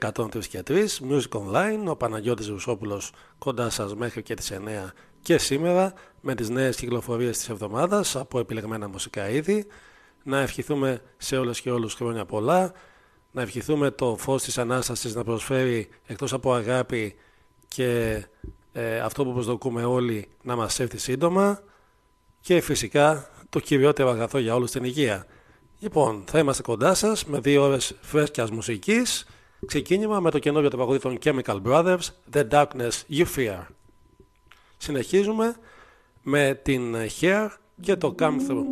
103 και 3, Music Online, ο Παναγιώτης Ρουσόπουλος κοντά σας μέχρι και τις 9 και σήμερα με τις νέες κυκλοφορίες της εβδομάδας από επιλεγμένα μουσικά είδη. Να ευχηθούμε σε όλες και όλους χρόνια πολλά, να ευχηθούμε το φως της Ανάστασης να προσφέρει εκτός από αγάπη και ε, αυτό που προσδοκούμε όλοι να μας έρθει σύντομα και φυσικά το κυριότερο αγαθό για όλους την υγεία. Λοιπόν, θα είμαστε κοντά σας με δύο ώρες φρέσκιας μουσικής Ξεκίνημα με το καινούριο το παγωδί των Chemical Brothers, The Darkness You Fear. Συνεχίζουμε με την Hair και το Come Through.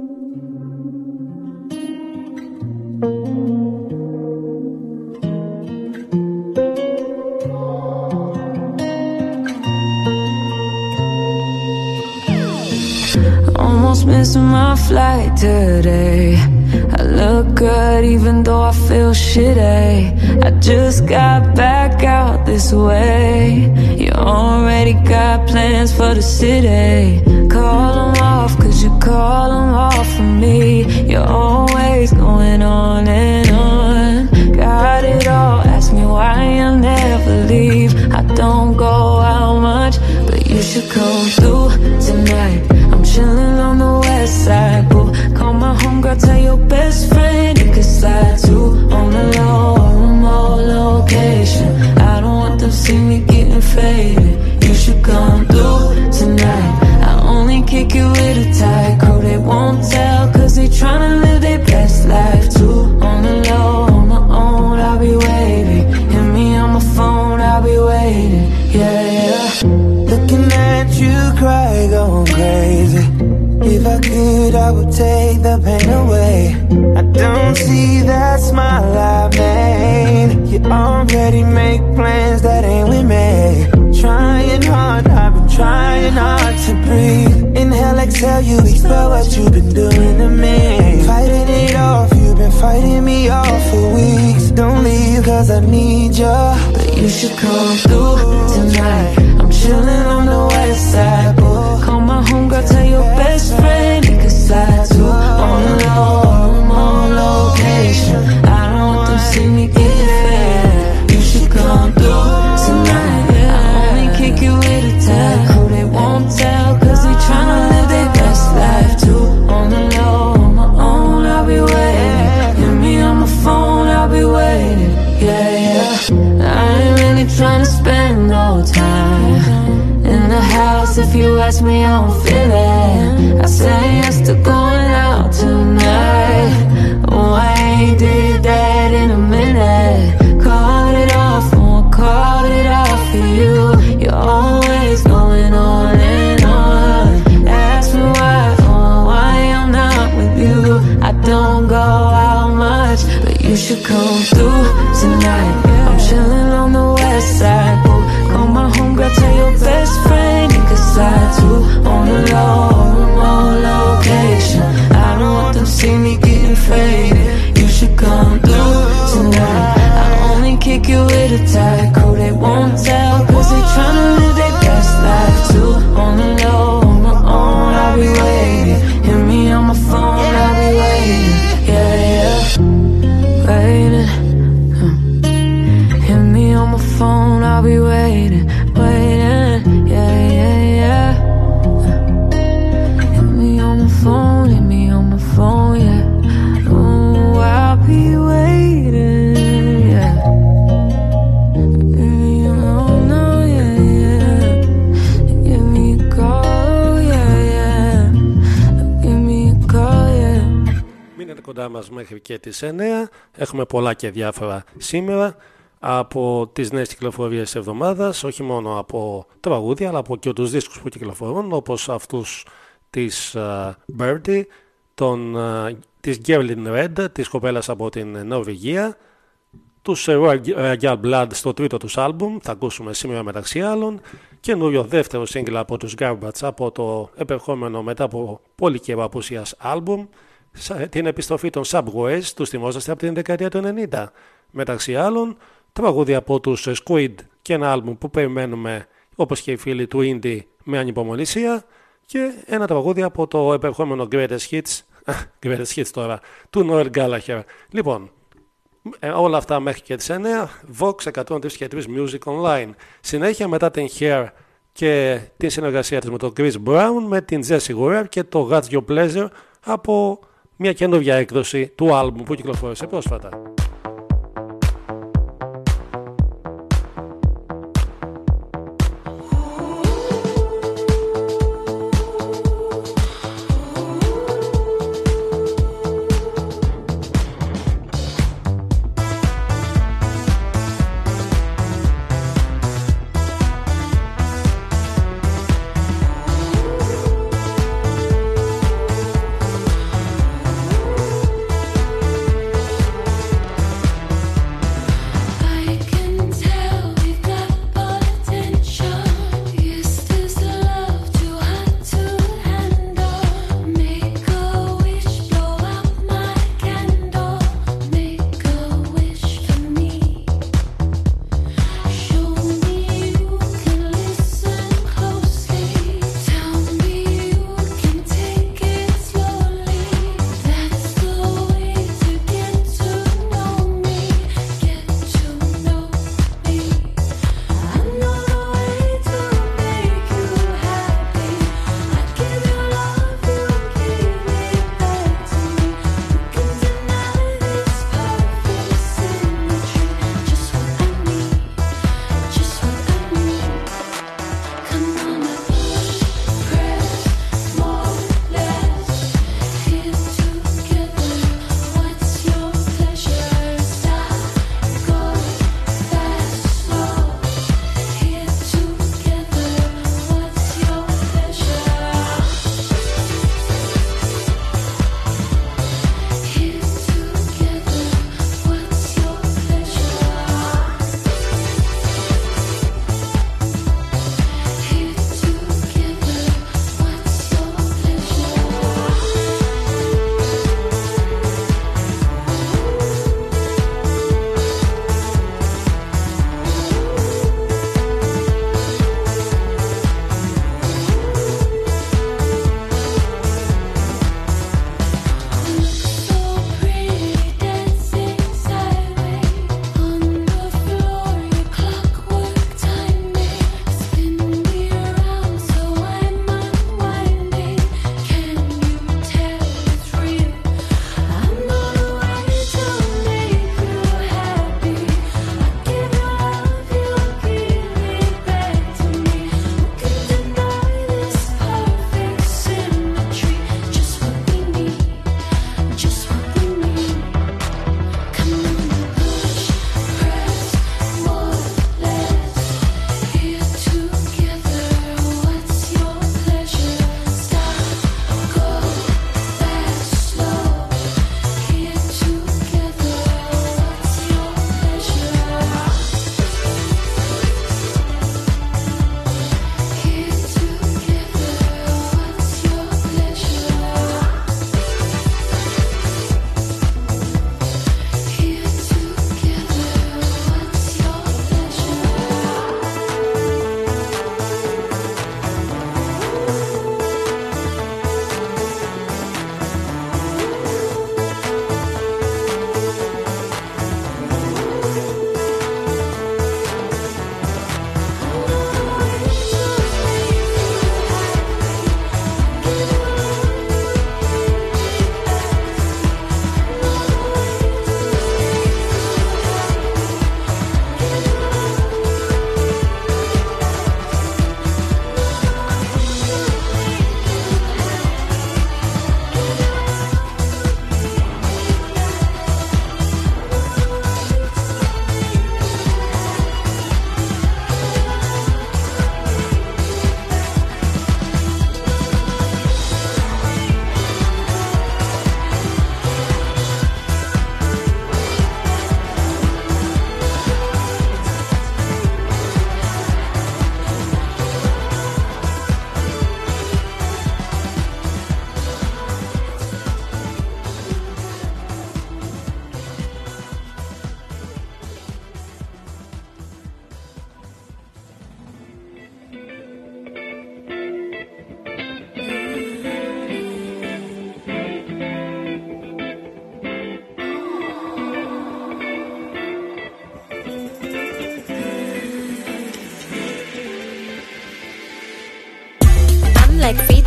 Almost missing my flight today I look good even though I feel shitty. I just got back out this way. You already got plans for the city. Call them off cause you call them off for me. You're always going on and on. Got it all, ask me why I never leave. I don't go out much, but you should come through tonight. I'm chilling on the west side, homegirl, tell your best friend You can slide too on the low, remote location. I don't want them see me getting faded. You should come through tonight. I only kick it with a tight crew. They won't tell cause they tryna live their best life too. On the low, on my own, I'll be waiting. Hit me on my phone, I'll be waiting. Yeah, yeah. Looking at you cry, going crazy if I could, I would take the pain away. I don't see that smile I made. You already make plans that ain't with me. Trying hard, I've been trying hard to breathe. Inhale, exhale, you expel what you've been doing to me. Fighting it off, you've been fighting me off for weeks. Don't leave, cause I need you. But you should come through tonight. I'm chilling on the west side, boy. My homegirl, tell your best friend he could slide to on the low, remote location. I don't want them see me get fed. You should come through tonight. I only kick you with a tag. Who they won't tell, cause they tryna live their best life too. On the low, on my own, I'll be waiting. Hit me on my phone, I'll be waiting. Yeah, yeah. I ain't really tryna spend no time in the house if you ask me how I'm feeling. I say yes to going out tonight. Why I did that in a minute? Called it off, won't called it off for you. You're always going on and on. Ask me why, oh, why I'm not with you. I don't go out much But you should come through tonight. I'm chilling on the west side. all location? I don't want them to see me getting faded. You should come through tonight. I only kick with a They won't tell cause they tryna μέχρι και τις 9. Έχουμε πολλά και διάφορα σήμερα από τις νέες κυκλοφορίες της εβδομάδας, όχι μόνο από τραγούδια αλλά από και τους δίσκους που κυκλοφορούν όπως αυτούς της uh, Birdie, τον, uh, της Gerlin Red, της κοπέλας από την Νορβηγία, τους Royal Blood στο τρίτο τους άλμπουμ, θα ακούσουμε σήμερα μεταξύ άλλων, καινούριο δεύτερο σύγκλα από τους Garbage από το επερχόμενο μετά από πολύ καιρό απουσίας άλμπουμ, την επιστροφή των Subways, τους θυμόσαστε από την δεκαετία του 90. Μεταξύ άλλων, τραγούδια από τους Squid και ένα άλμπουμ που περιμένουμε όπως και οι φίλοι του Indie με ανυπομονησία και ένα τραγούδι από το επερχόμενο Greatest Hits, Greatest Hits τώρα, του Noel Gallagher. Λοιπόν, ε, όλα αυτά μέχρι και τις 9, Vox 103 και 3 Music Online. Συνέχεια μετά την Hair και την συνεργασία της με τον Chris Brown, με την Jessie Ware και το That's Your Pleasure από μια καινούργια έκδοση του άλμου που κυκλοφόρησε πρόσφατα.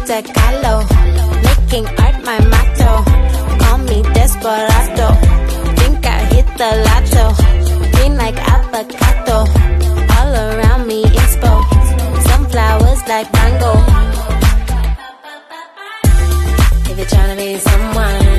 Frida Kahlo, making art my motto. Call me desperado, think I hit the lotto. Green like avocado, all around me inspo. Sunflowers like mango. If you're trying to be someone,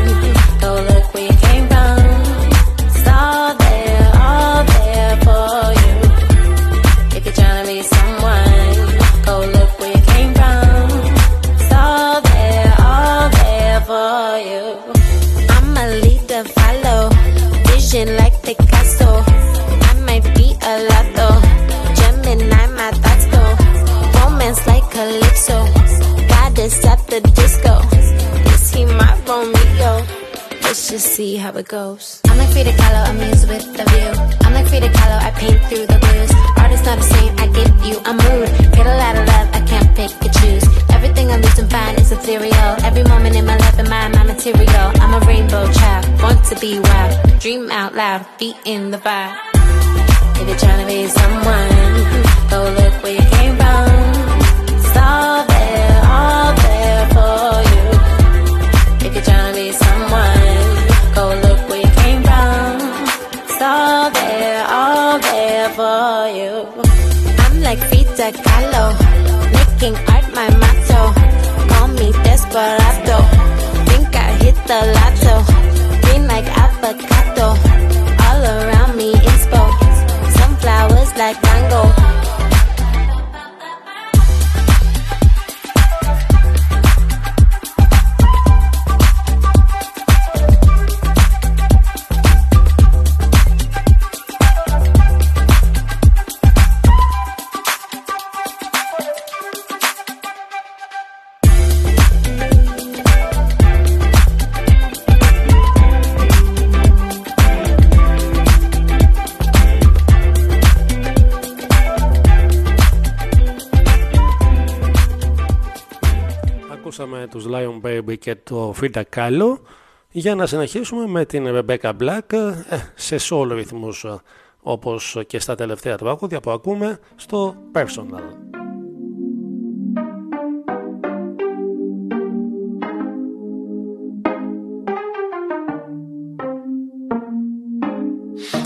it. I'm like Frida Kahlo, I'm used with the view. I'm like Frida Kahlo, I paint through the blues. Art is not a saint, I give you a mood. Get a lot of love, I can't pick and choose. Everything I lose and find is ethereal. Every moment in my life and my, my material. I'm a rainbow child, born to be wild. Dream out loud, feet in the vibe. If you're trying to be someone, go look where you came but I don't think I hit the light. Και το Frida Kahlo για να συνεχίσουμε με την Rebecca Black ε, σε solo ρυθμούς ε, όπως και στα τελευταία τραγούδια που ακούμε στο Personal.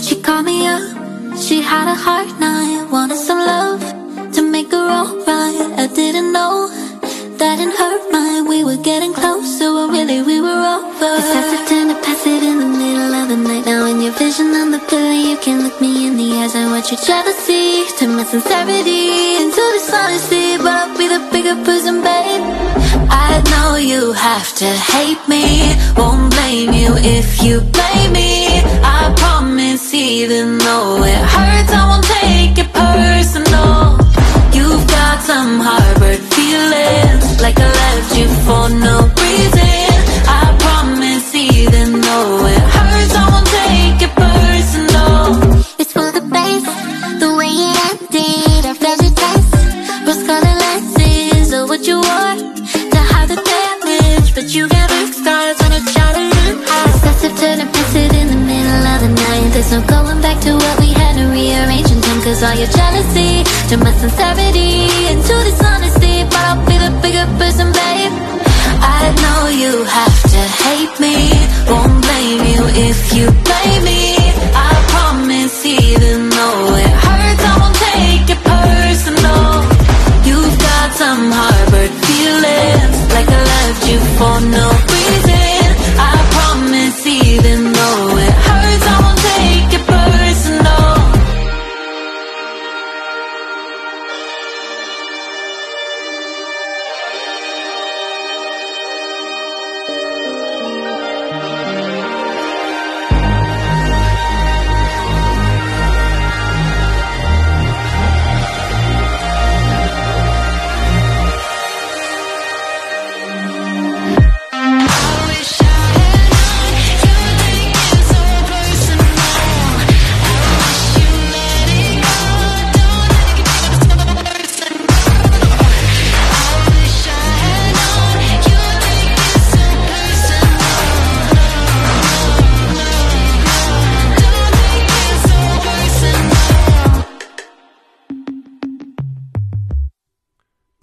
She called me up, she had a hard night, wanted some love to make her alright. I didn't know that in her mind we were getting closer, but really we were over. It's if time to pass it in the middle of the night. Now in your vision on the pillow, you can look me in the eyes. I want your jealousy, turn my sincerity into dishonesty, but I'll be the bigger person, babe. I know you have to hate me, won't blame you if you blame me. I promise, even though it hurts, I won't take it personal. You've got some harbored feelings, like I left you for no reason. I promise, even though it hurts, I won't take it personal. It's for the base, the way it ended. I felt your dress, rose colored lenses, or what you wore to hide the damage. But you got big scars on a child Obsessive to the passive in the middle of the night. There's no going back to what we had to rearrange in time. Cause all your jealousy turn my sincerity into dishonesty. Bigger person, babe. I know you have to hate me, won't blame you if you blame me. I promise, even though it hurts, I won't take it personal. You've got some harbored feelings, like I left you for no reason.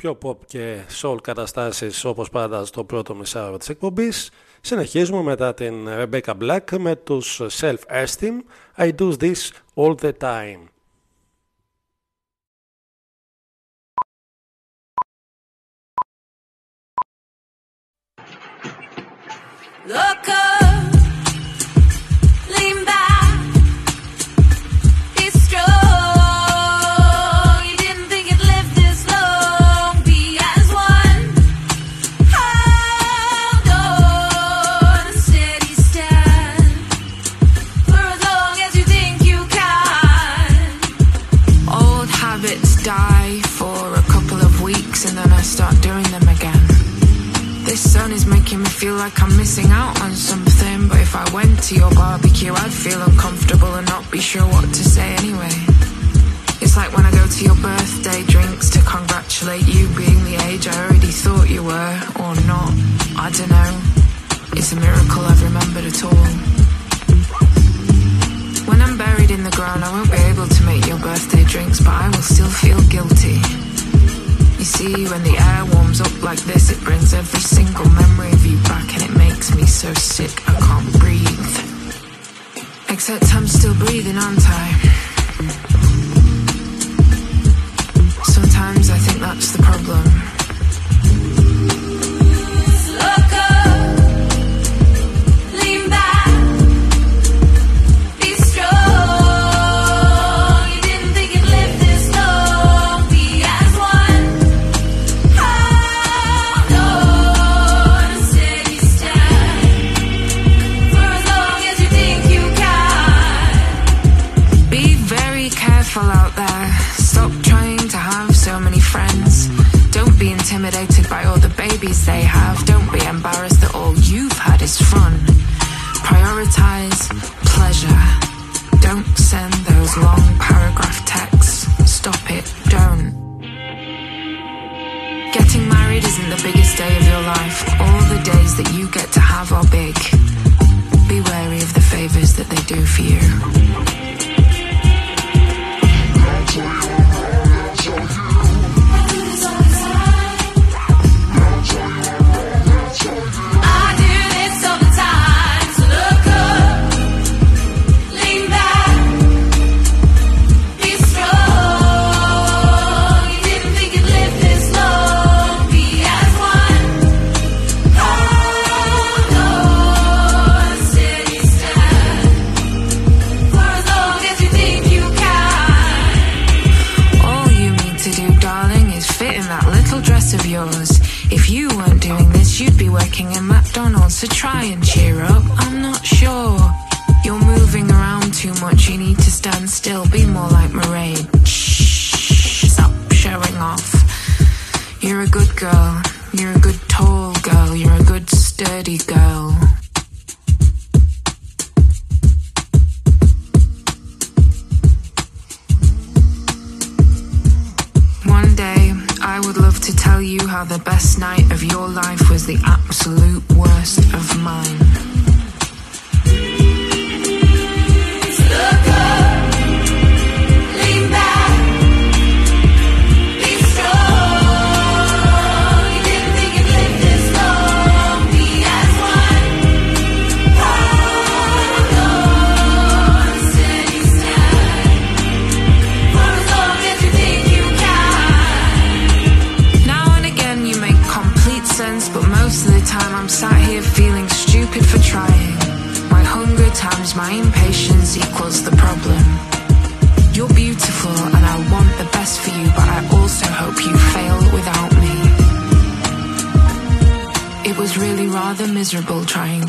πιο pop και soul καταστάσεις όπως πάντα στο πρώτο μισάωρο της εκπομπής. Συνεχίζουμε μετά την Rebecca Black με τους Self-Esteem I do this all the time.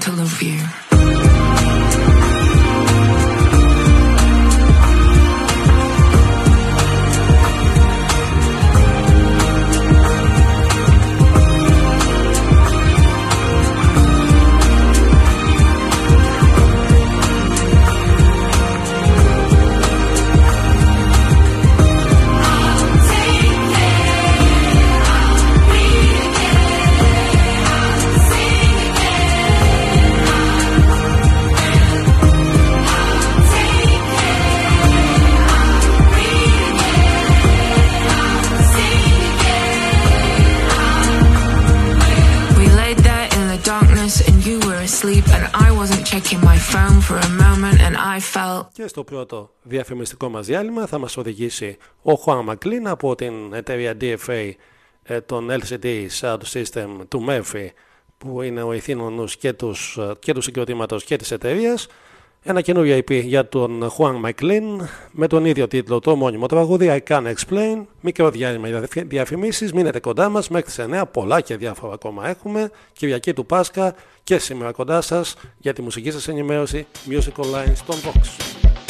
to love you. Και στο πρώτο διαφημιστικό μας διάλειμμα θα μας οδηγήσει ο Juan McLean από την εταιρεία DFA ε, των LCD Sound System του Murphy που είναι ο ηθήνων και, τους, και του συγκροτήματος και της εταιρείας ένα καινούριο EP για τον Juan McLean με τον ίδιο τίτλο το μόνιμο τραγούδι I Can't Explain. Μικρό διάλειμμα για διαφημίσεις. Μείνετε κοντά μας μέχρι τις 9. Πολλά και διάφορα ακόμα έχουμε. Κυριακή του Πάσχα και σήμερα κοντά σας για τη μουσική σας ενημέρωση Music Online στον Vox.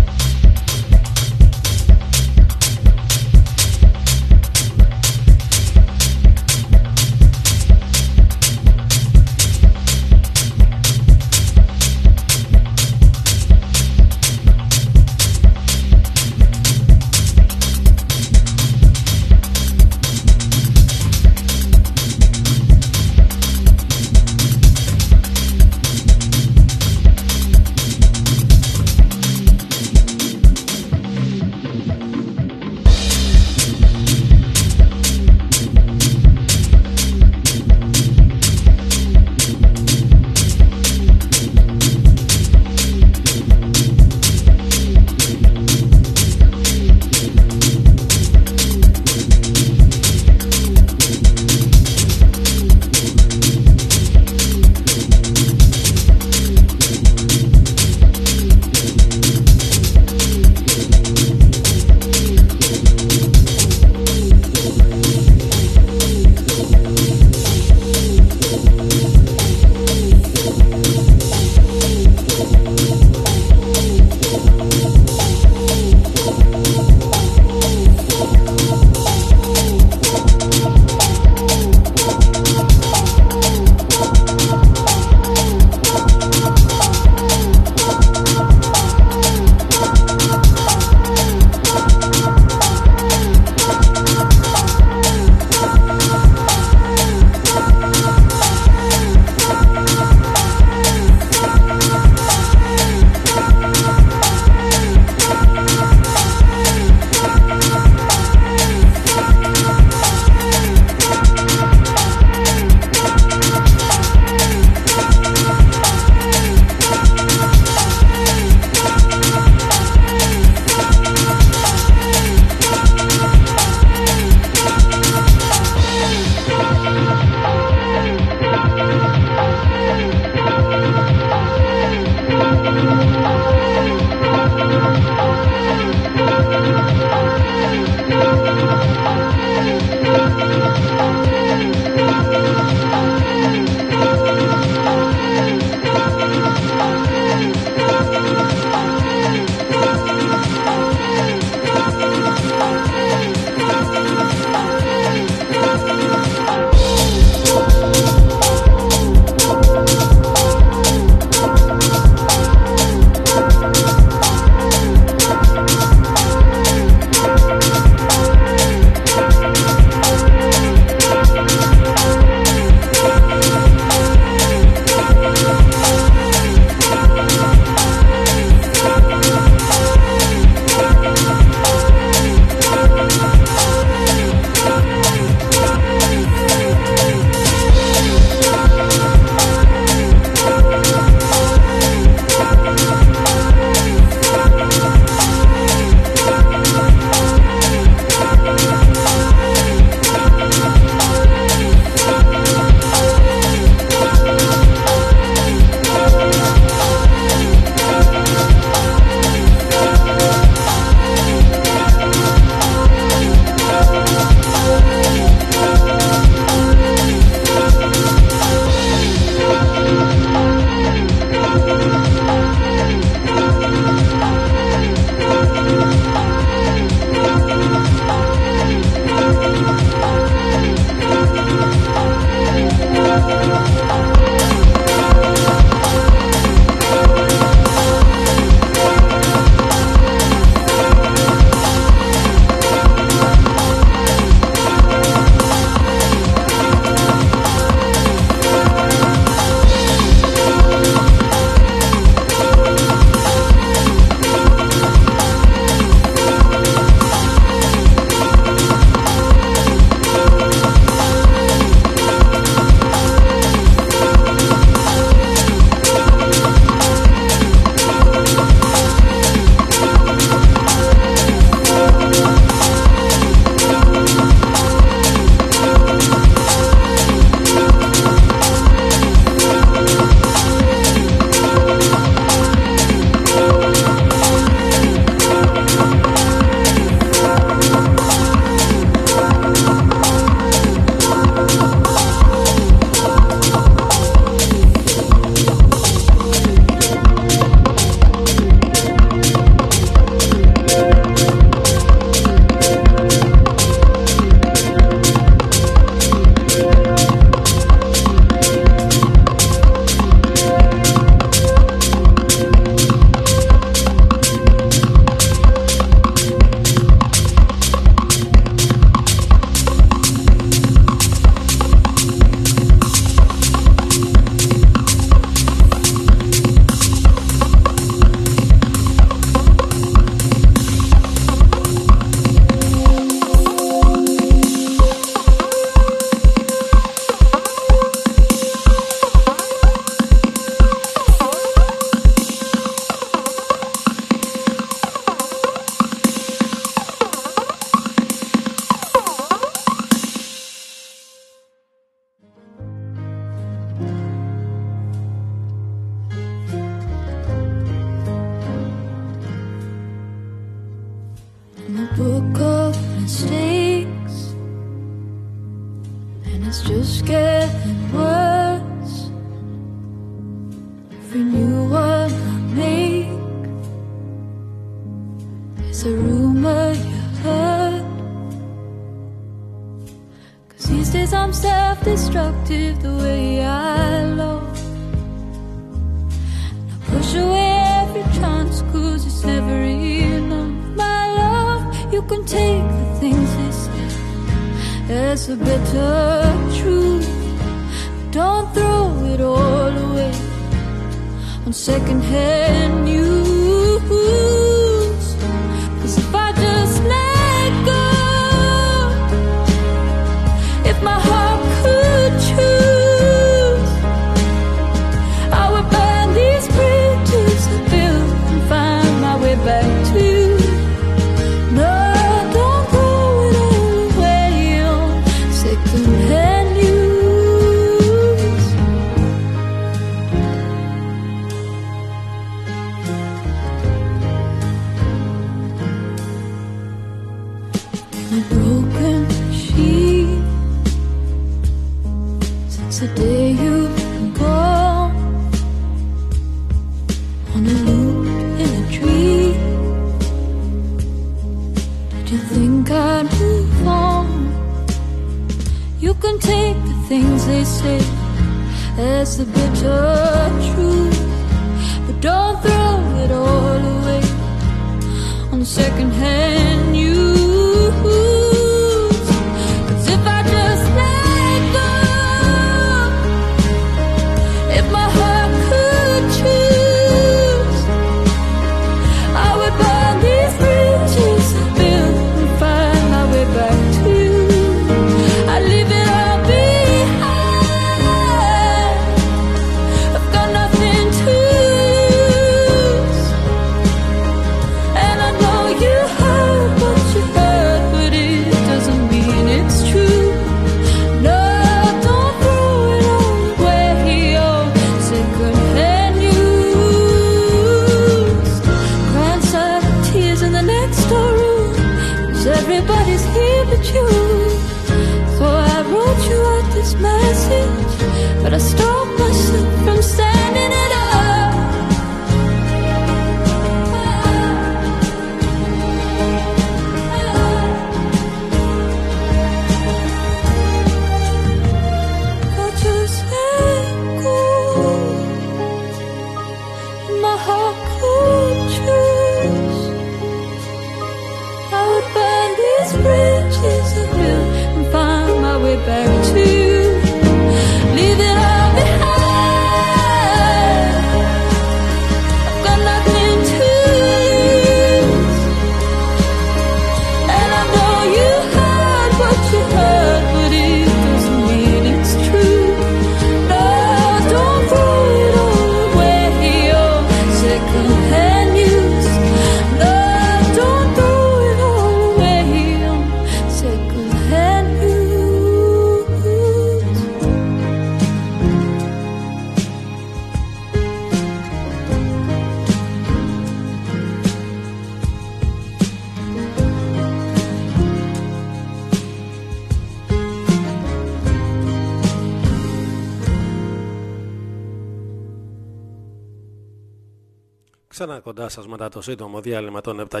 Κοντά σας μετά το σύντομο διάλειμμα των 7.30.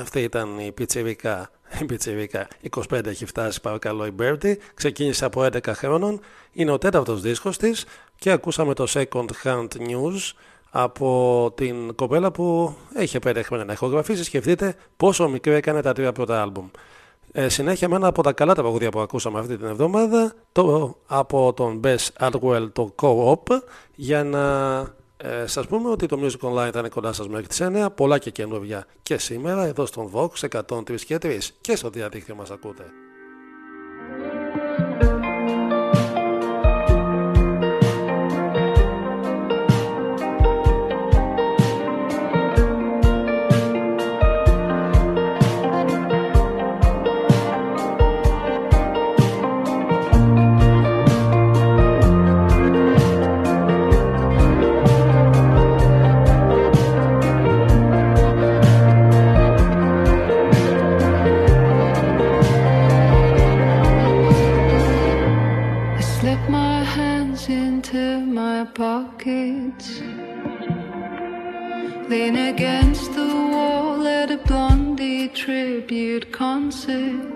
Αυτή ήταν η πιτσιρικά, η πιτσιρικά 25 έχει φτάσει παρακαλώ η Birdie. Ξεκίνησε από 11 χρόνων. Είναι ο τέταρτος δίσκος της και ακούσαμε το Second Hand News από την κοπέλα που έχει 5 χρόνια να ηχογραφήσει. Σκεφτείτε πόσο μικρή έκανε τα τρία πρώτα άλμπουμ. Ε, συνέχεια με ένα από τα καλά τα παγωδία που ακούσαμε αυτή την εβδομάδα το, από τον Bess Adwell το Co-op για να ε, σας πούμε ότι το Music Online ήταν κοντά σας μέχρι τις 9, πολλά και καινούργια και σήμερα εδώ στον Vox 103 και 3 και στο διαδίκτυο μας ακούτε. danser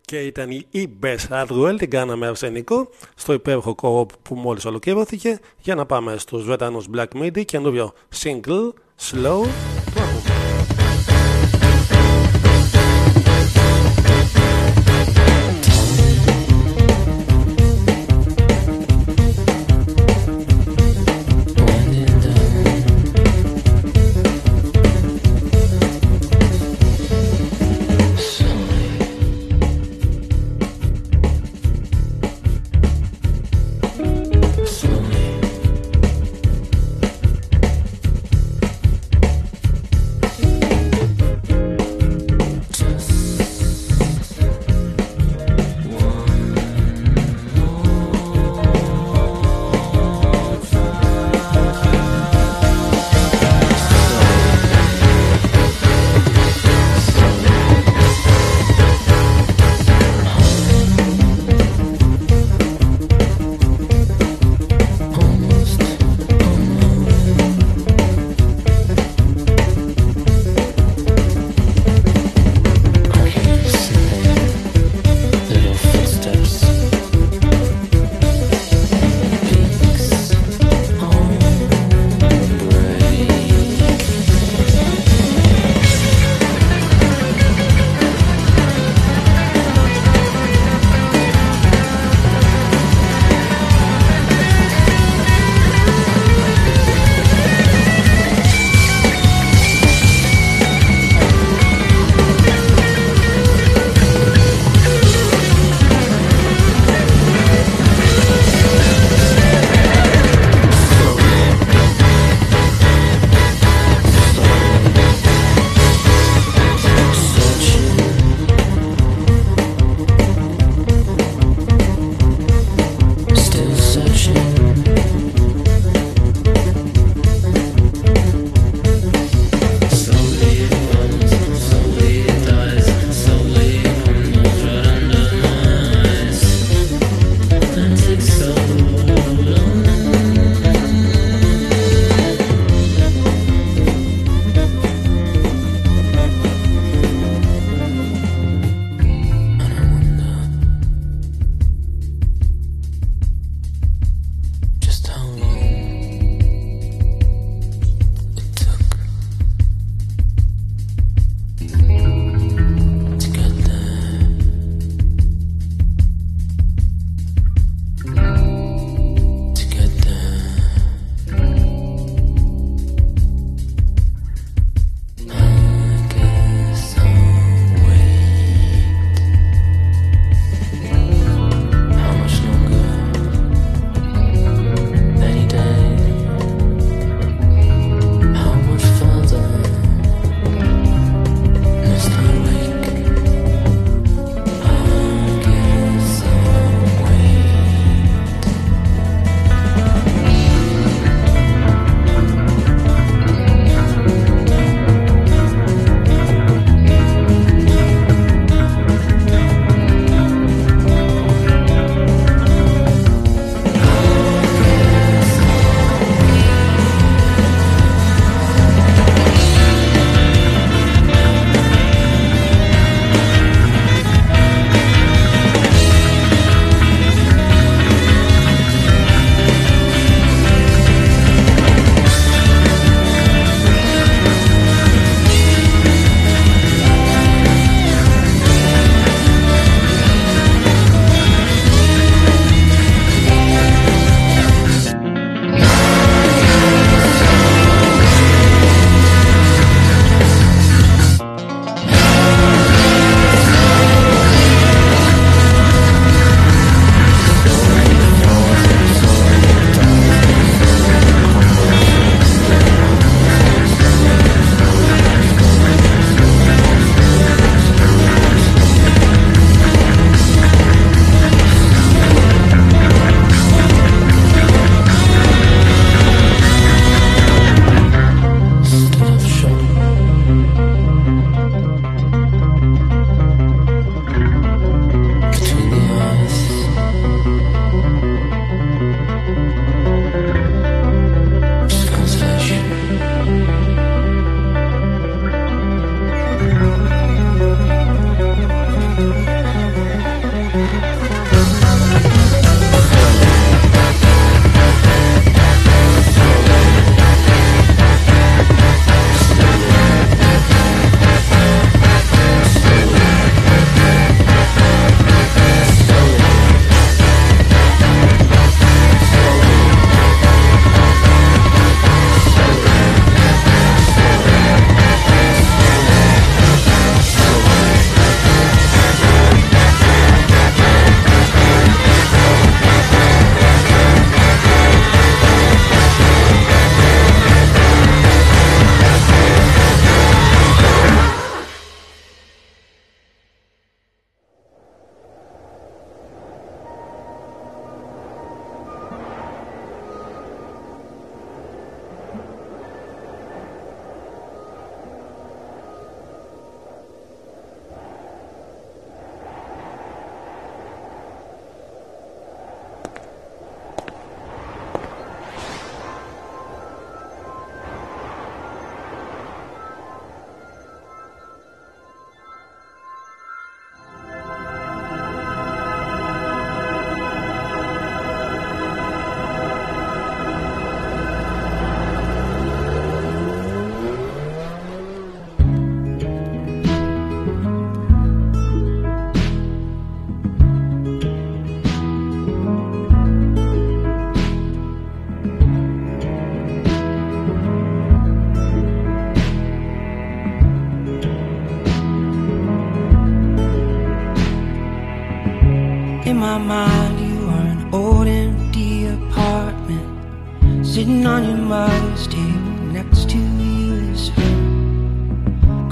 και ήταν η Best Hardwell, την κάναμε αρσενικό στο υπέροχο κόρο που μόλις ολοκληρώθηκε. Για να πάμε στους Βρετανούς Black Midi, καινούριο single, slow.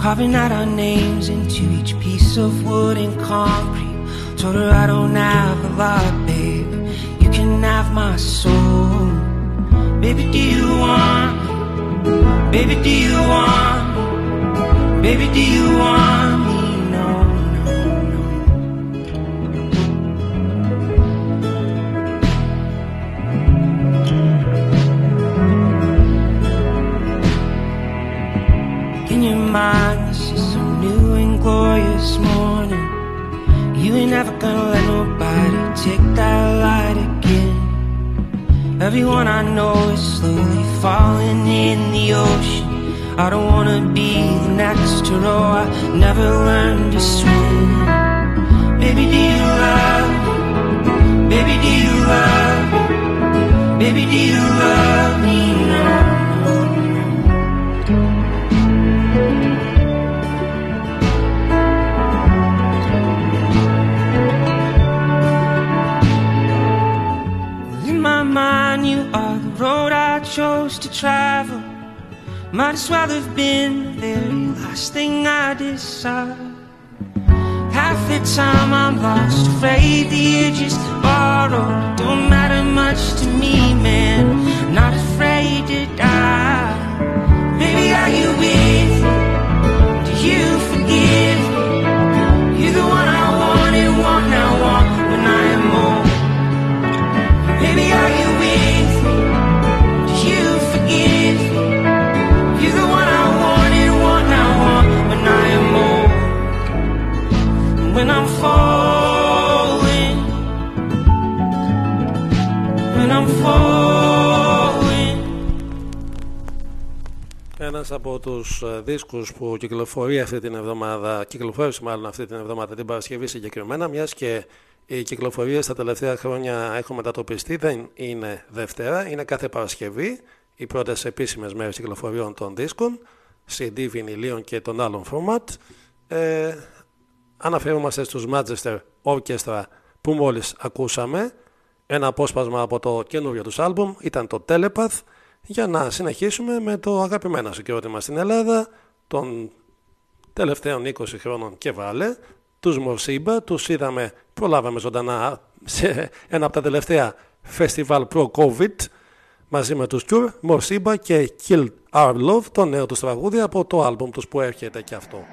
Carving out our names into each piece of wood and concrete. Told her I don't have a lot, babe. You can have my soul. Baby, do you want? Baby, do you want? Baby, do you want glorious morning. You ain't never gonna let nobody take that light again. Everyone I know is slowly falling in the ocean. I don't wanna be the next to row. I never learned to swim. Baby, do you love me? Baby, do you love? Baby, do you love me? Might as well have been the very last thing I decide. Half the time I'm lost, afraid the edges to borrow don't matter much to me, man. Not afraid to die. Baby, are you with? Do you forgive Ένας από τους ε, δίσκους που κυκλοφορεί αυτή την εβδομάδα, κυκλοφόρησε μάλλον αυτή την εβδομάδα την Παρασκευή συγκεκριμένα, μιας και οι κυκλοφορίε τα τελευταία χρόνια έχουν μετατοπιστεί, δεν είναι Δευτέρα, είναι κάθε Παρασκευή, οι πρώτες επίσημες μέρες κυκλοφοριών των δίσκων, CD, βινιλίων και των άλλων format. Ε, αναφερόμαστε στους Manchester Orchestra που μόλις ακούσαμε ένα απόσπασμα από το καινούριο τους άλμπουμ ήταν το Telepath για να συνεχίσουμε με το αγαπημένο συγκρότημα στην Ελλάδα των τελευταίων 20 χρόνων και βάλε τους Morsiba, τους είδαμε, προλάβαμε ζωντανά σε ένα από τα τελευταία φεστιβάλ pro-covid μαζί με τους Cure, Morsiba και Kill Our Love, το νέο τους τραγούδι από το άλμπουμ τους που έρχεται και αυτό.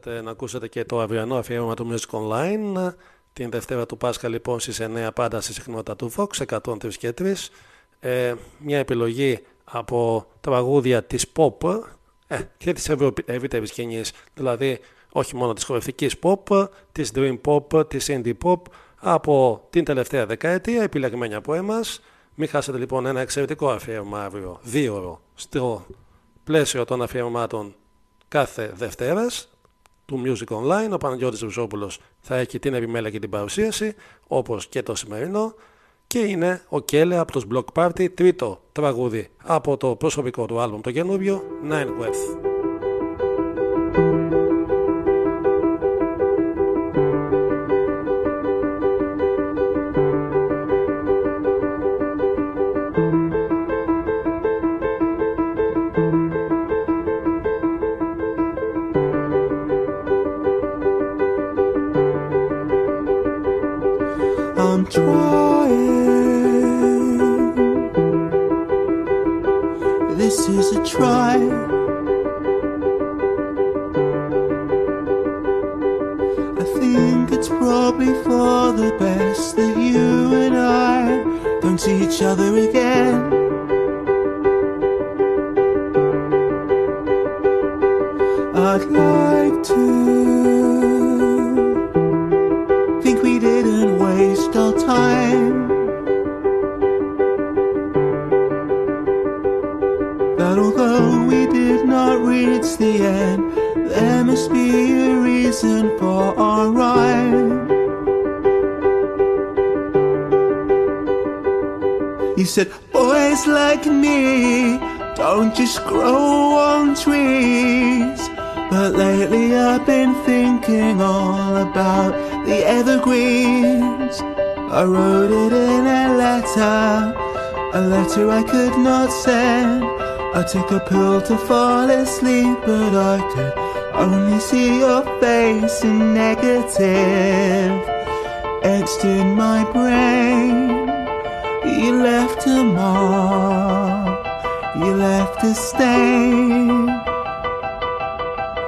Ξεχάσετε να ακούσετε και το αυριανό αφιέρωμα του Music Online. Την Δευτέρα του Πάσχα λοιπόν στις 9 πάντα στη συχνότητα του Vox 103 και 3 ε, μια επιλογή από τραγούδια της pop ε, και της ευρω- ευρύτερης γενής δηλαδή όχι μόνο της χορευτικής pop της dream pop, της indie pop από την τελευταία δεκαετία επιλεγμένη από εμάς. Μην χάσετε λοιπόν ένα εξαιρετικό αφιέρωμα αύριο δύο ώρο στο πλαίσιο των αφιερωμάτων κάθε Δευτέρας του Music Online. Ο Παναγιώτης Ρουζόπουλος θα έχει την επιμέλεια και την παρουσίαση, όπως και το σημερινό. Και είναι ο Κέλε από τους Block Party, τρίτο τραγούδι από το προσωπικό του άλμπουμ το καινούριο, Nine Worth. I'm trying. This is a try. I think it's probably for the best that you and I don't see each other again. Grow on trees. But lately I've been thinking all about the evergreens. I wrote it in a letter, a letter I could not send. I took a pill to fall asleep, but I could only see your face in negative, etched in my brain. You left a mark,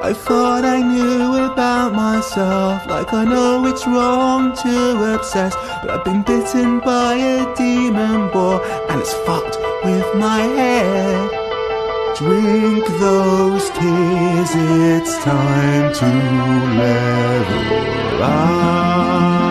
I thought I knew about myself, like I know it's wrong to obsess. But I've been bitten by a demon boar, and it's fucked with my head. Drink those tears, it's time to level up.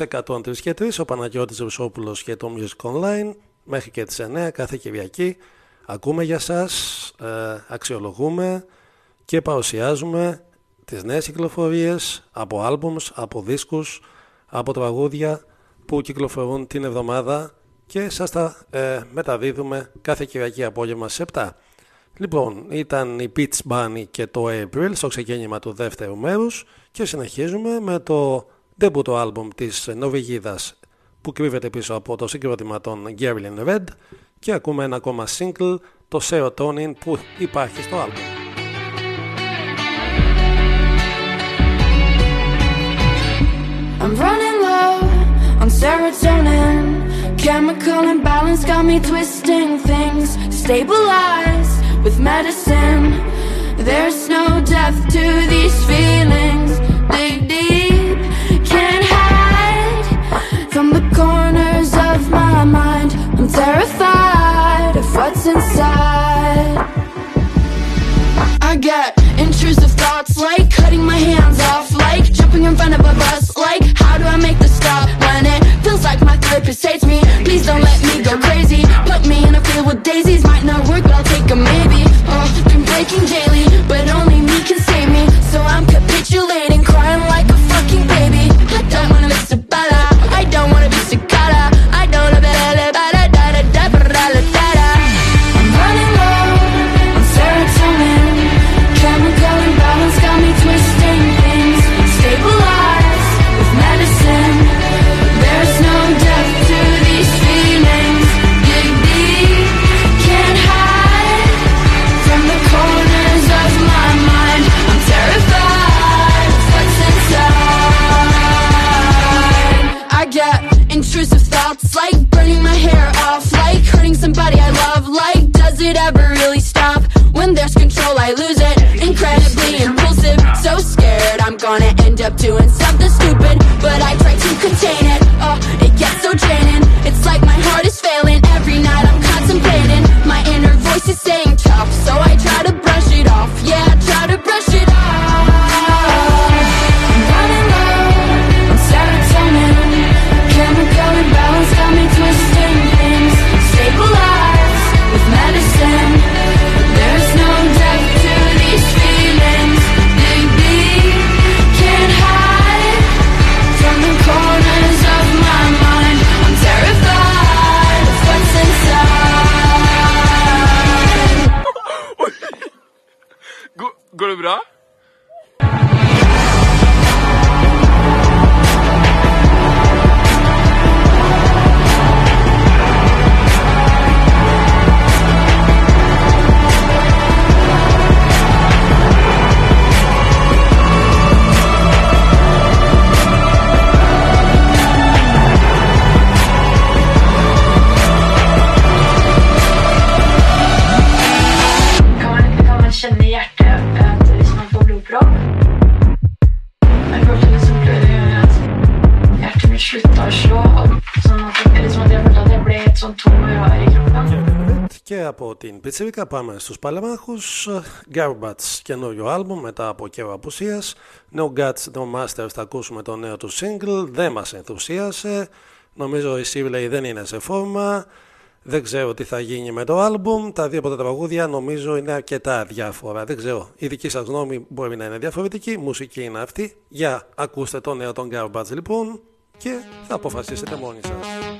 Vox 103 και 3, ο Παναγιώτης Ρουσόπουλος και το Music Online μέχρι και τις 9 κάθε Κυριακή. Ακούμε για σας, ε, αξιολογούμε και παρουσιάζουμε τις νέες κυκλοφορίες από άλμπουμς, από δίσκους, από τραγούδια που κυκλοφορούν την εβδομάδα και σας τα ε, μεταδίδουμε κάθε Κυριακή απόγευμα σε 7. Λοιπόν, ήταν η Peach Bunny και το April στο ξεκίνημα του δεύτερου μέρους και συνεχίζουμε με το debut άλμπουμ της Νορβηγίδας που κρύβεται πίσω από το συγκρότημα των Gerlin Red και ακούμε ένα ακόμα single, το Serotonin που υπάρχει στο άλμπουμ. I'm running low on serotonin. Chemical imbalance got me twisting things. Stabilize with medicine. There's no depth to these feelings. My mind. I'm terrified of what's inside. I get intrusive thoughts like cutting my hands off, like jumping in front of a bus, like how do I make the stop when it feels like my therapist hates me? Please don't let me go crazy. Put me in a field with daisies, might not work, but I'll take a maybe. Oh, been breaking daily, but only me can save me. So I'm capitulating, gonna end up doing something stupid. But I try to contain it. Oh, it gets so draining. It's like my heart is failing. Bra? Από την Πιτσίρικα πάμε στους Παλεμάχους Garbage καινούριο άλμπουμ μετά από καιρό απουσίας. No Guts No Masters θα ακούσουμε το νέο του single. Δεν μας ενθουσίασε. Νομίζω η Σίβλεϊ δεν είναι σε φόρμα. Δεν ξέρω τι θα γίνει με το άλμπουμ. Τα δύο από τα τραγούδια νομίζω είναι αρκετά διάφορα. Δεν ξέρω η δική σας γνώμη μπορεί να είναι διαφορετική. Μουσική είναι αυτή. Για ακούστε το νέο των Garbage λοιπόν και θα αποφασίσετε μόνοι σας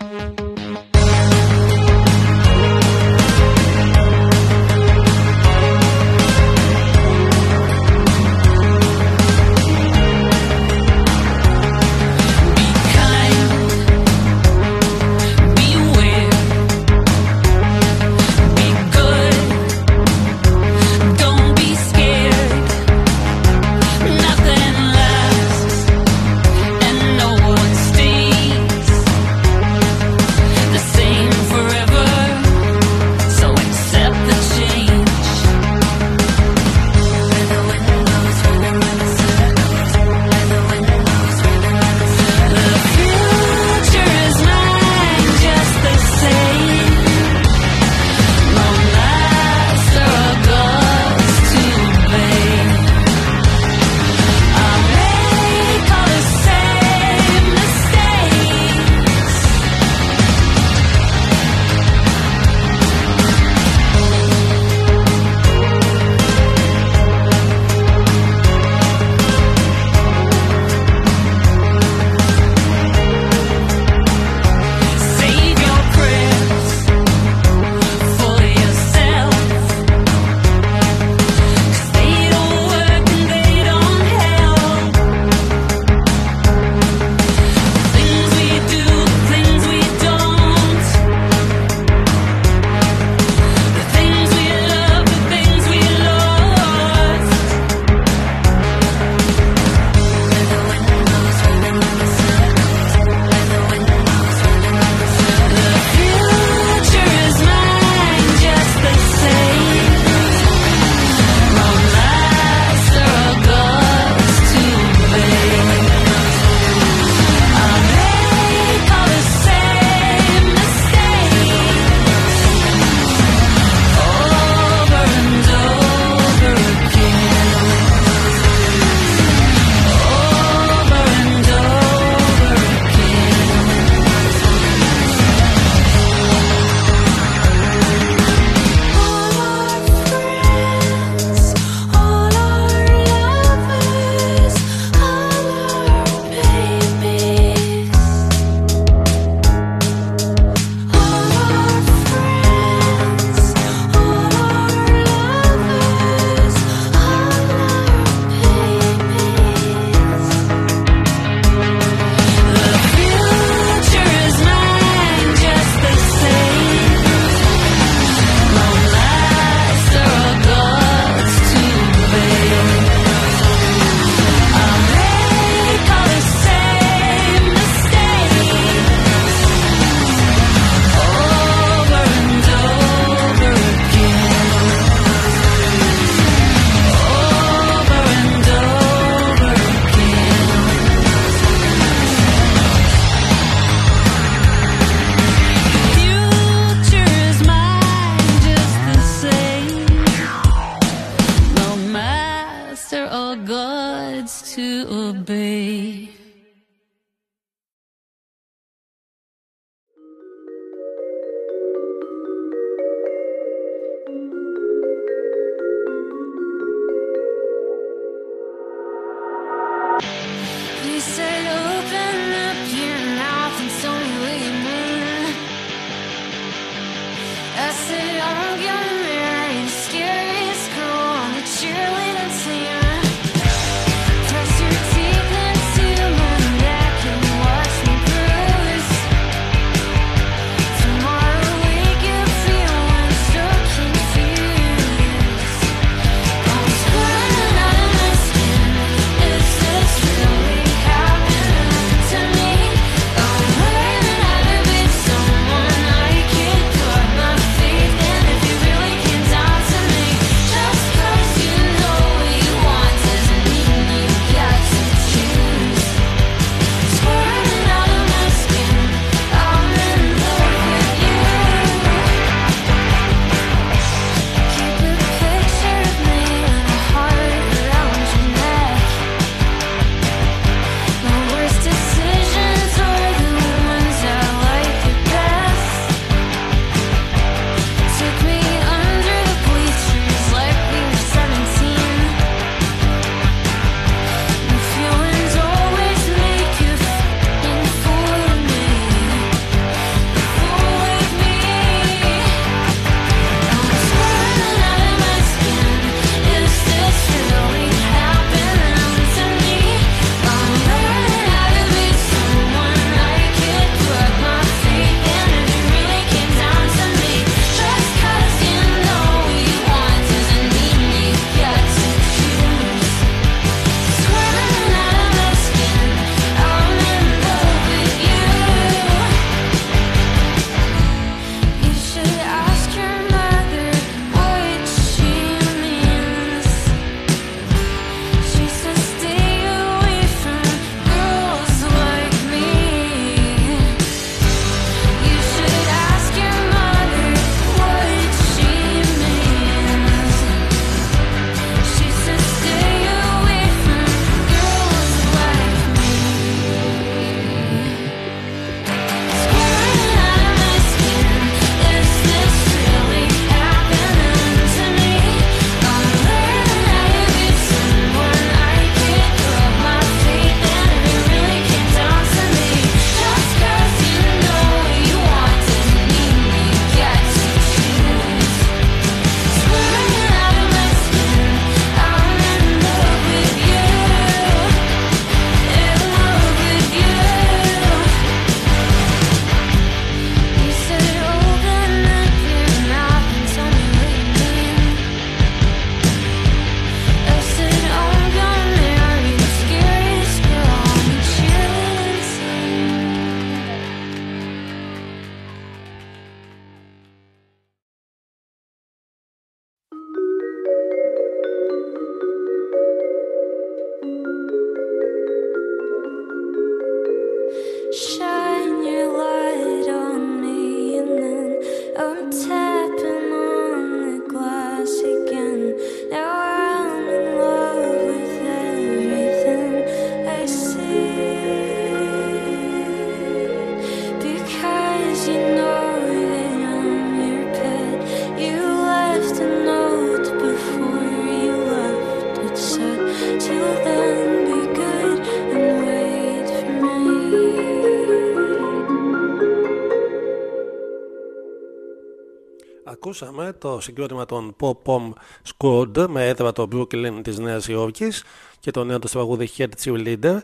Ακούσαμε το συγκρότημα των Pop Pom Squad με έδρα το Brooklyn της Νέας Υόρκης και το νέο τους τραγούδι Head Cheerleader.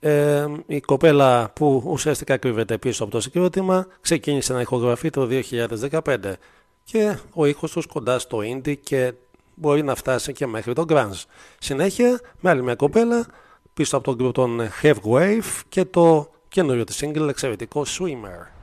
Ε, η κοπέλα που ουσιαστικά κρύβεται πίσω από το συγκρότημα ξεκίνησε να ηχογραφεί το 2015 και ο ήχος τους κοντά στο indie και μπορεί να φτάσει και μέχρι το grunge. Συνέχεια με άλλη μια κοπέλα πίσω από τον γκρουπ των Have Wave και το καινούριο της single εξαιρετικό Swimmer.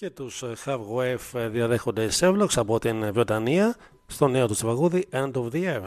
Και τους ε, Half ε, διαδέχονται Σεύλοξ από την Βρετανία στο νέο τους τραγούδι End of the Air.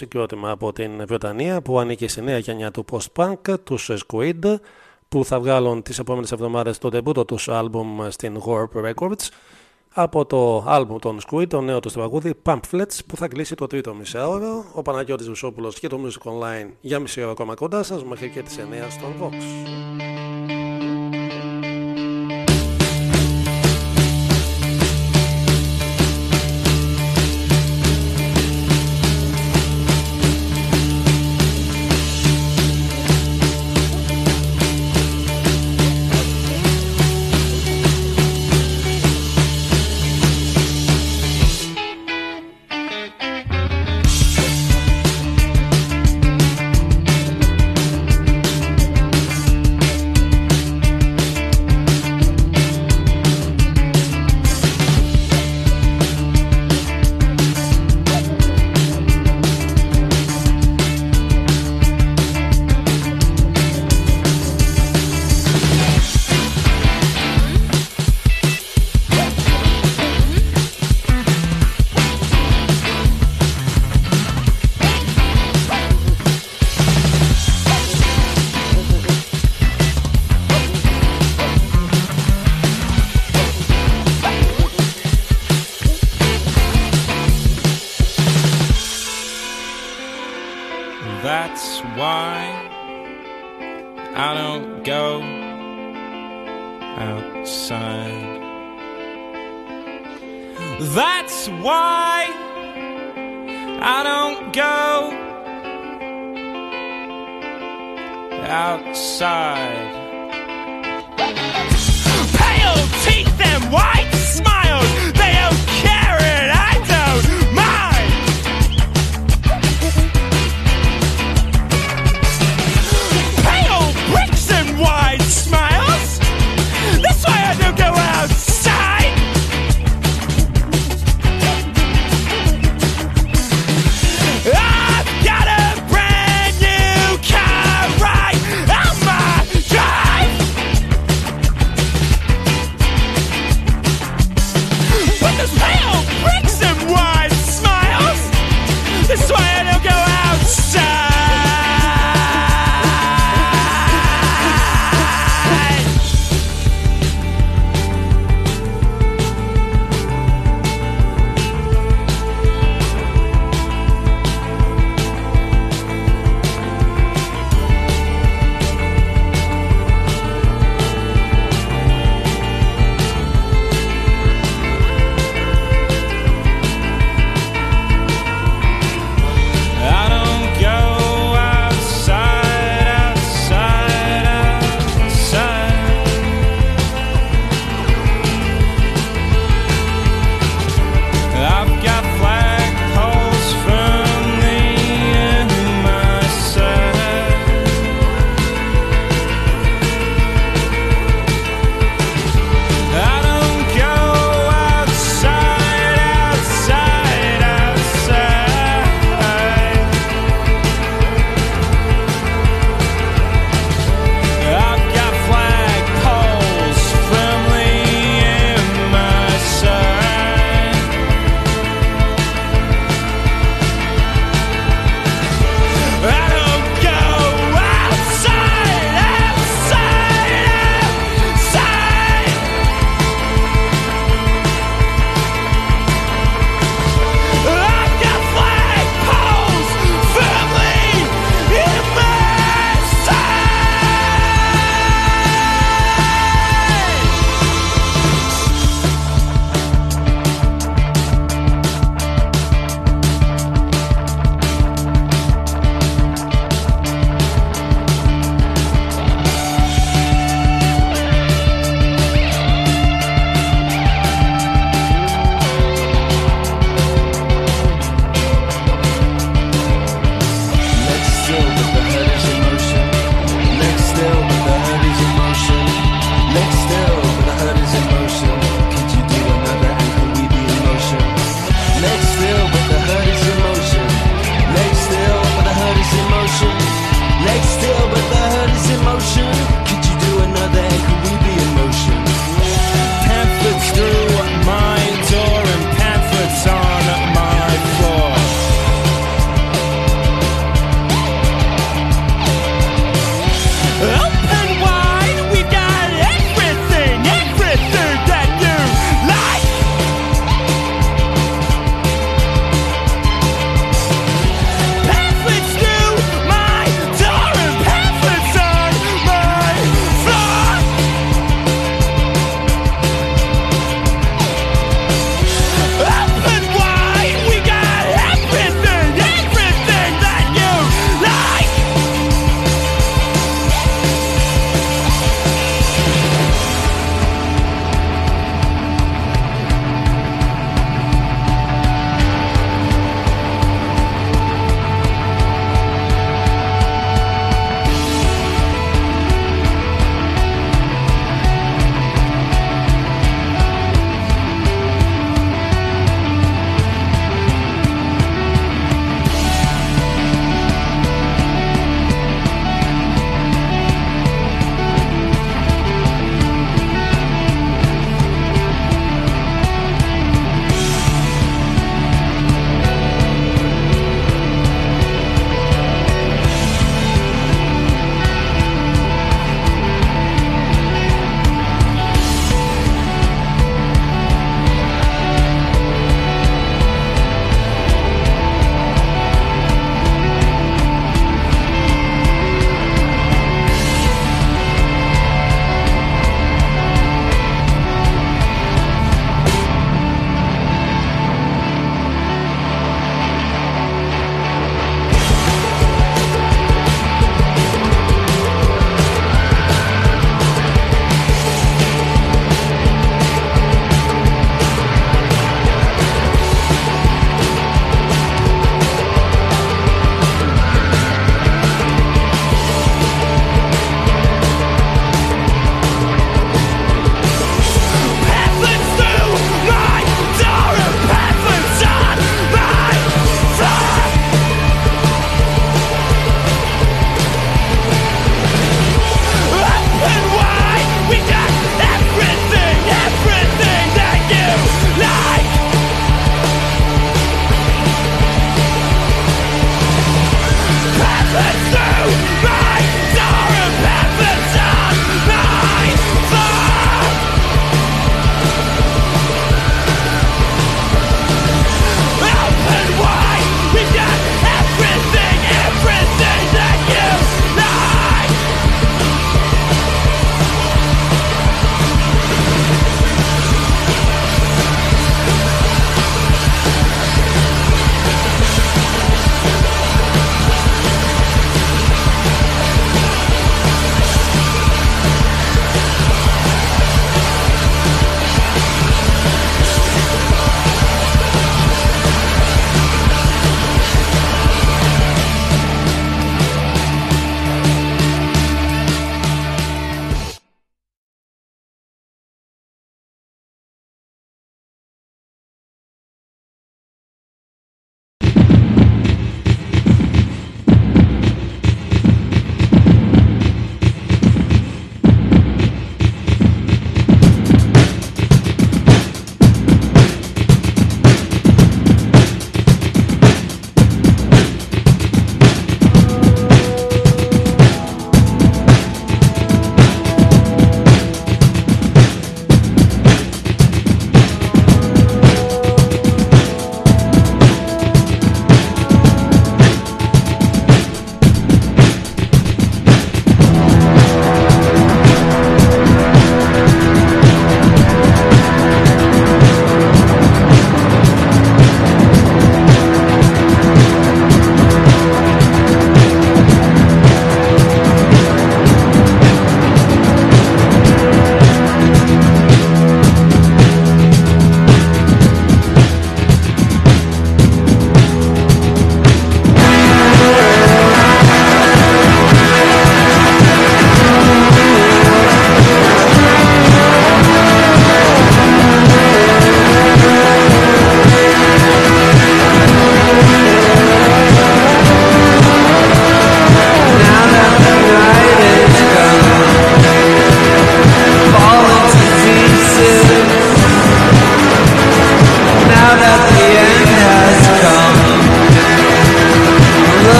συγκρότημα από την Βρετανία που ανήκει στη νέα γενιά του post-punk, τους Squid, που θα βγάλουν τις επόμενες εβδομάδες το τεμπούτο τους άλμπουμ στην Warp Records από το άλμπουμ των Squid, το νέο τους τραγούδι Pamphlets που θα κλείσει το τρίτο μισάωρο. Ο Παναγιώτης Βουσόπουλος και το Music Online για μισή ώρα ακόμα κοντά σας μέχρι και τις 9 στον Vox.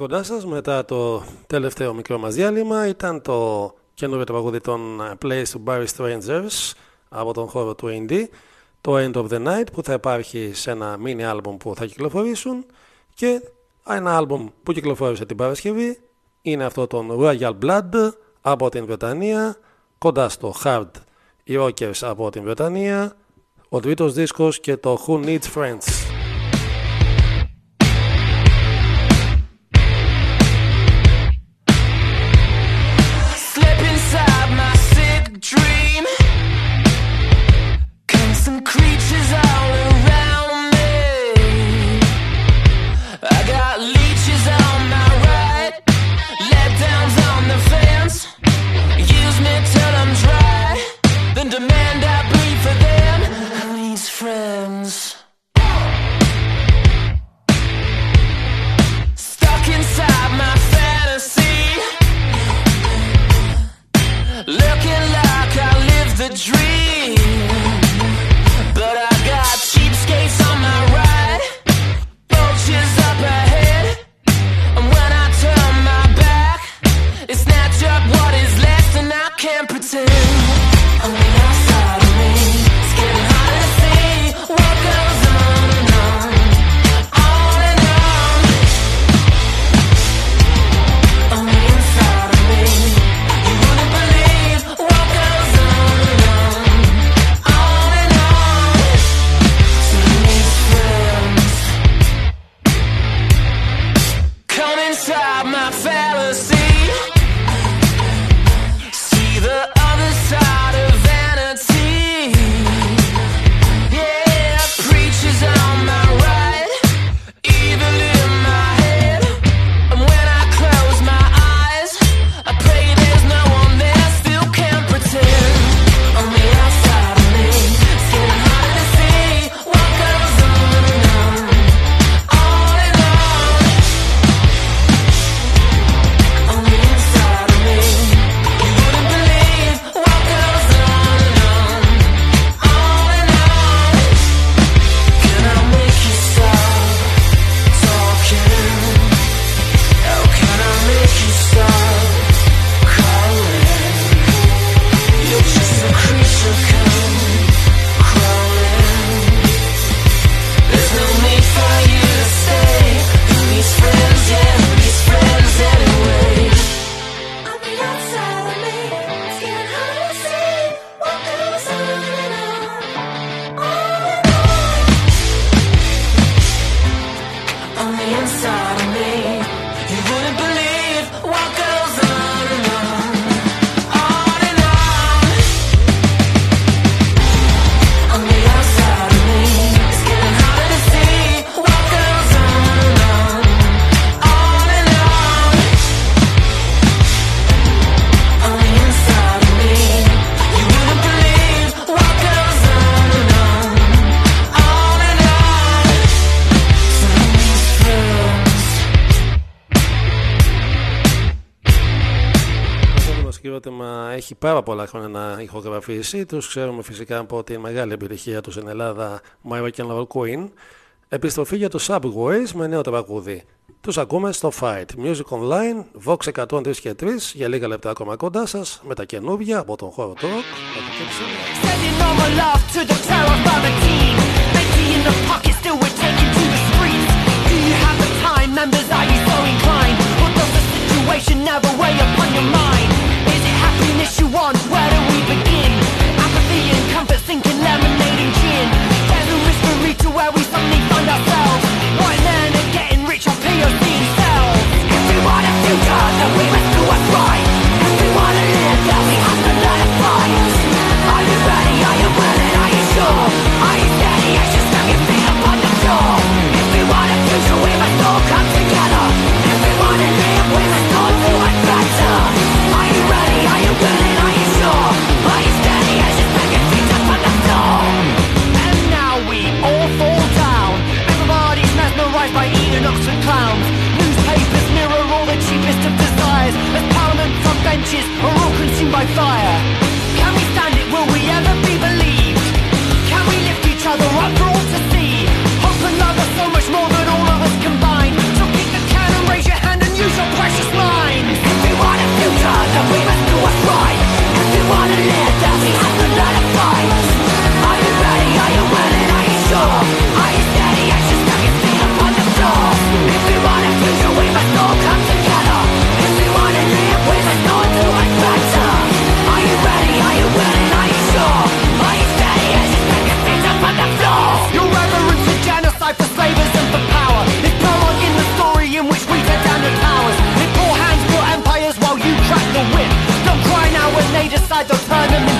Κοντά σας μετά το τελευταίο μικρό μας διάλειμμα ήταν το καινούριο τραγούδι των ε, Place to Barry Strangers από τον χώρο του Indie το End of the Night που θα υπάρχει σε ένα mini album που θα κυκλοφορήσουν και ένα album που κυκλοφόρησε την Παρασκευή. Είναι αυτό το Royal Blood από την Βρετανία κοντά στο Hard οι Rockers από την Βρετανία ο τρίτος δίσκος και το Who Needs Friends demand πάρα πολλά χρόνια να ηχογραφήσει. Τους ξέρουμε φυσικά από τη μεγάλη επιτυχία τους στην Ελλάδα My Rock and Queen. Επιστροφή για το Subways με νέο τραγούδι. Τους ακούμε στο Fight. Music Online, Vox 103 και 3 για λίγα λεπτά ακόμα κοντά σας με τα καινούργια από τον χώρο του never weigh upon your mind? You want, where do we begin? Apathy and comfort sinking lemonade and gin. There's a mystery to where we suddenly find ourselves. White men are getting rich on POC cells. If we want a future, then we clowns. Newspapers mirror all the cheapest of desires. As parliaments on benches are all consumed by fire for power. It's in the story in which we tear down the towers. Poor hands, empires while you crack the whip. Don't cry now when they decide to turn them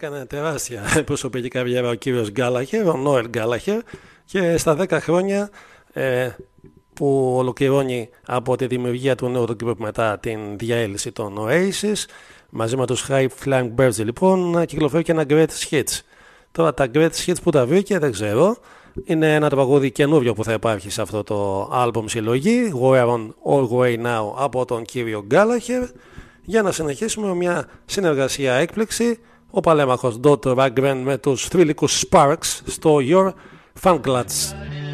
έκανε τεράστια προσωπική καριέρα ο κύριος Γκάλαχερ, ο Νόελ Γκάλαχερ και στα 10 χρόνια ε, που ολοκληρώνει από τη δημιουργία του νέου group μετά την διαέλυση των Oasis μαζί με τους High Flying Birds λοιπόν κυκλοφορεί και ένα Great Hits. Τώρα τα Great Hits που τα βρήκε δεν ξέρω είναι ένα τραγούδι καινούριο που θα υπάρχει σε αυτό το album συλλογή We're on All Way Now από τον κύριο Γκάλαχερ. Για να συνεχίσουμε μια συνεργασία έκπληξη. ο παλέμαχος Dot Ragman με τους θρυλικούς Sparks στο Your Fan Clutch.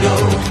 Go.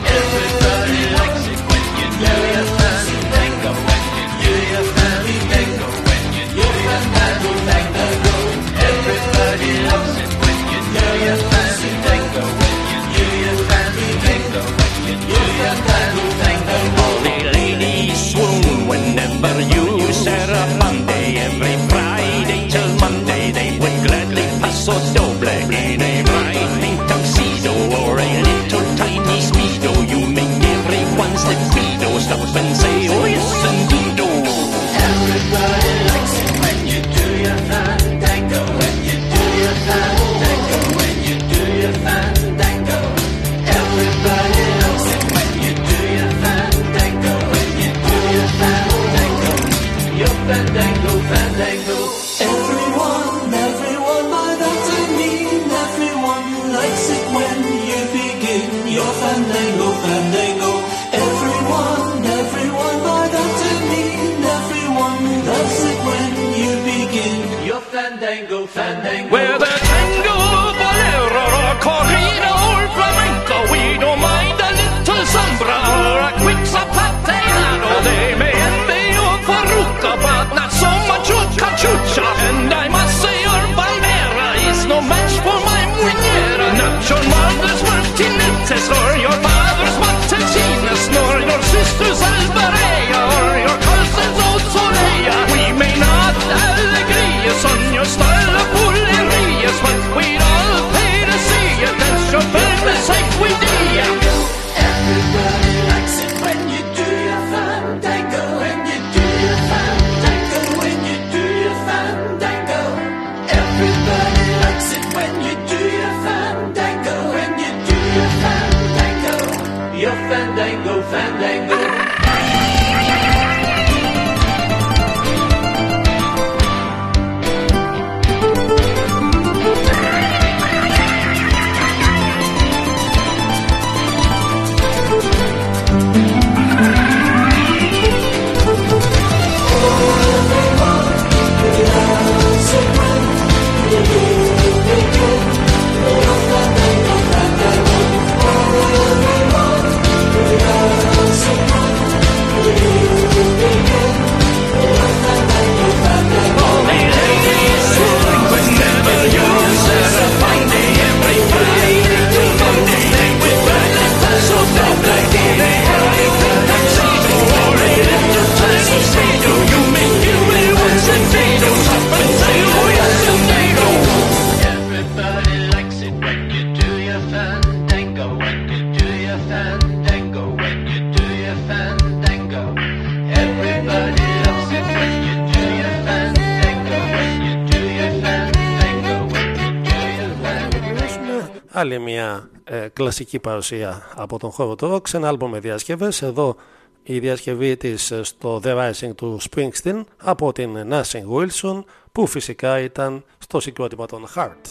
κλασική παρουσία από τον χώρο του rock ένα άλμπο με διασκευές. Εδώ η διασκευή της στο The Rising του Springsteen από την Nursing Wilson που φυσικά ήταν στο συγκρότημα των Heart.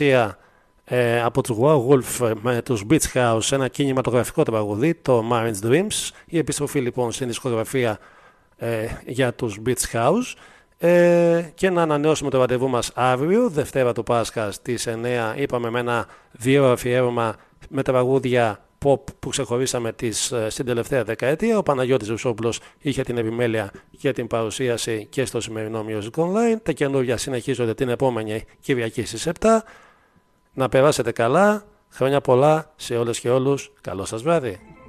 Συνεργασία ε, από τους Wow Wolf με τους Beach House ένα κινηματογραφικό τραγουδί, το Marines Dreams η επιστροφή λοιπόν στην δισκογραφία ε, για τους Beach House ε, και να ανανεώσουμε το ραντεβού μας αύριο, Δευτέρα του Πάσχα στις 9 είπαμε με ένα δύο αφιέρωμα με τραγούδια pop που ξεχωρίσαμε τις, ε, στην τελευταία δεκαετία. Ο Παναγιώτης Ρουσόπουλος είχε την επιμέλεια για την παρουσίαση και στο σημερινό Music Online. Τα καινούργια συνεχίζονται την επόμενη Κυριακή στις 7. Να περάσετε καλά. Χρόνια πολλά σε όλες και όλους. Καλό σας βράδυ.